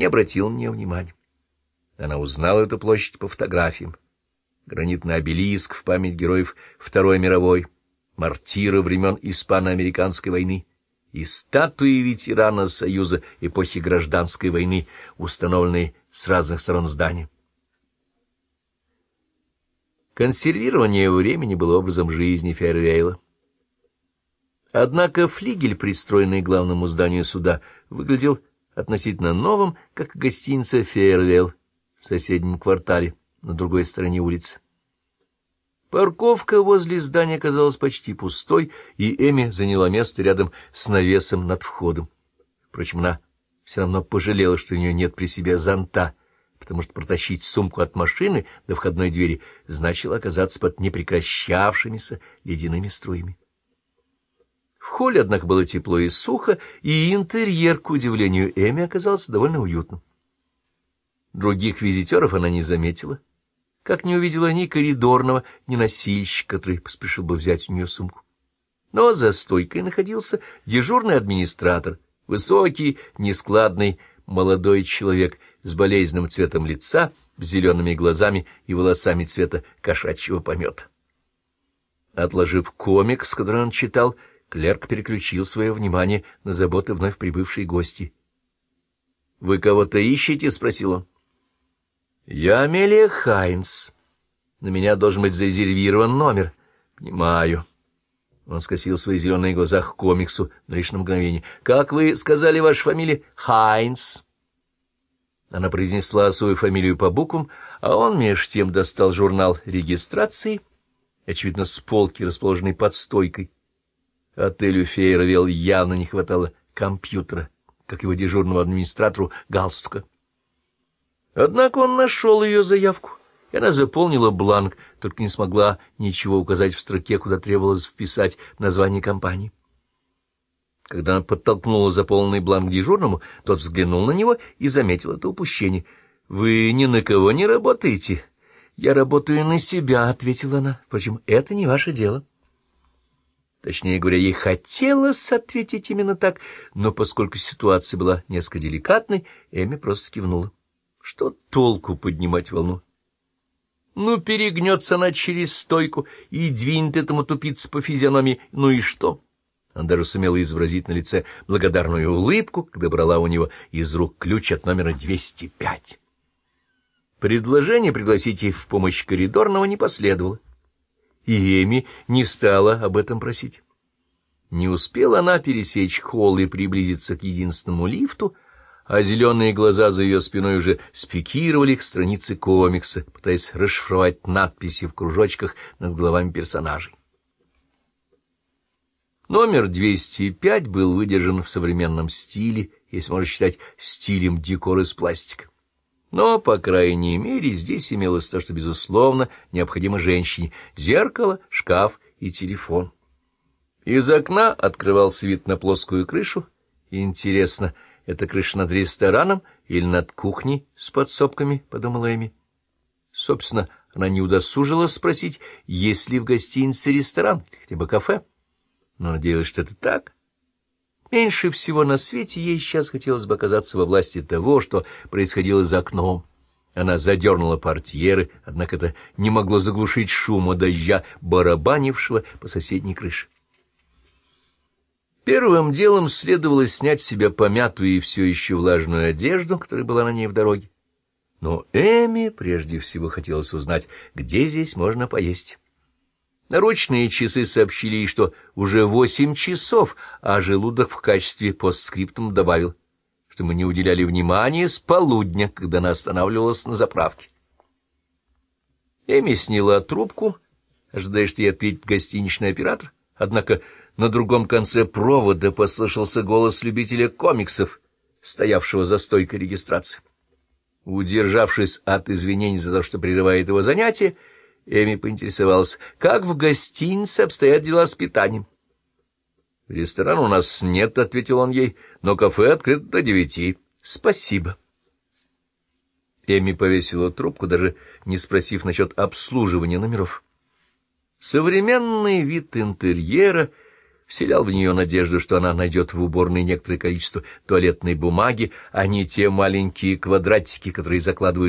не обратил на нее внимания. Она узнала эту площадь по фотографиям. Гранитный обелиск в память героев Второй мировой, мартира времен Испано-Американской войны и статуи ветерана Союза эпохи Гражданской войны, установленные с разных сторон здания. Консервирование времени было образом жизни Фейервейла. Однако флигель, пристроенный к главному зданию суда, выглядел относительно новым, как гостиница Фейервейл в соседнем квартале на другой стороне улицы. Парковка возле здания оказалась почти пустой, и Эми заняла место рядом с навесом над входом. Впрочем, она все равно пожалела, что у нее нет при себе зонта, потому что протащить сумку от машины до входной двери значило оказаться под непрекращавшимися ледяными струями. В холле, однако, было тепло и сухо, и интерьер, к удивлению Эми, оказался довольно уютным. Других визитеров она не заметила, как не увидела ни коридорного, ни носильщика, который поспешил бы взять у нее сумку. Но за стойкой находился дежурный администратор, высокий, нескладный, молодой человек с болезненным цветом лица, зелеными глазами и волосами цвета кошачьего помета. Отложив комикс, который он читал, клерк переключил свое внимание на заботы вновь прибывшей гости. — Вы кого-то ищете? — спросил он. — Я Амелия Хайнс. На меня должен быть зарезервирован номер. — Понимаю. Он скосил свои зеленые глаза к комиксу на лишь на мгновение. — Как вы сказали ваша фамилия? — Хайнс. Она произнесла свою фамилию по буквам, а он меж тем достал журнал регистрации, очевидно, с полки, расположенной под стойкой. Отелю Фейервелл явно не хватало компьютера, как его дежурному администратору галстука. Однако он нашел ее заявку, и она заполнила бланк, только не смогла ничего указать в строке, куда требовалось вписать название компании. Когда она подтолкнула заполненный бланк дежурному, тот взглянул на него и заметил это упущение. — Вы ни на кого не работаете? — Я работаю на себя, — ответила она. — Впрочем, это не ваше дело. Точнее говоря, ей хотелось ответить именно так, но поскольку ситуация была несколько деликатной, Эми просто кивнула. Что толку поднимать волну? Ну, перегнется она через стойку и двинет этому тупице по физиономии. Ну и что? Она даже сумела изобразить на лице благодарную улыбку, когда брала у него из рук ключ от номера 205. Предложение пригласить ей в помощь коридорного не последовало и Эми не стала об этом просить. Не успела она пересечь холл и приблизиться к единственному лифту, а зеленые глаза за ее спиной уже спикировали к странице комикса, пытаясь расшифровать надписи в кружочках над головами персонажей. Номер 205 был выдержан в современном стиле, если можно считать стилем декор из пластика. Но, по крайней мере, здесь имелось то, что, безусловно, необходимо женщине — зеркало, шкаф и телефон. Из окна открывался вид на плоскую крышу. Интересно, это крыша над рестораном или над кухней с подсобками, — подумала Эми. Собственно, она не удосужилась спросить, есть ли в гостинице ресторан или хотя бы кафе, но надеялась, что это так. Меньше всего на свете ей сейчас хотелось бы оказаться во власти того, что происходило за окном. Она задернула портьеры, однако это не могло заглушить шума дождя, барабанившего по соседней крыше. Первым делом следовало снять с себя помятую и все еще влажную одежду, которая была на ней в дороге. Но Эми прежде всего хотелось узнать, где здесь можно поесть. Наручные часы сообщили что уже восемь часов, а желудок в качестве постскриптум добавил, что мы не уделяли внимания с полудня, когда она останавливалась на заправке. Эми сняла трубку, ожидая, что ей ответит гостиничный оператор, однако на другом конце провода послышался голос любителя комиксов, стоявшего за стойкой регистрации. Удержавшись от извинений за то, что прерывает его занятие, Эми поинтересовалась, как в гостинице обстоят дела с питанием. «Ресторана у нас нет», — ответил он ей, — «но кафе открыто до девяти. Спасибо». Эми повесила трубку, даже не спросив насчет обслуживания номеров. Современный вид интерьера вселял в нее надежду, что она найдет в уборной некоторое количество туалетной бумаги, а не те маленькие квадратики, которые закладывают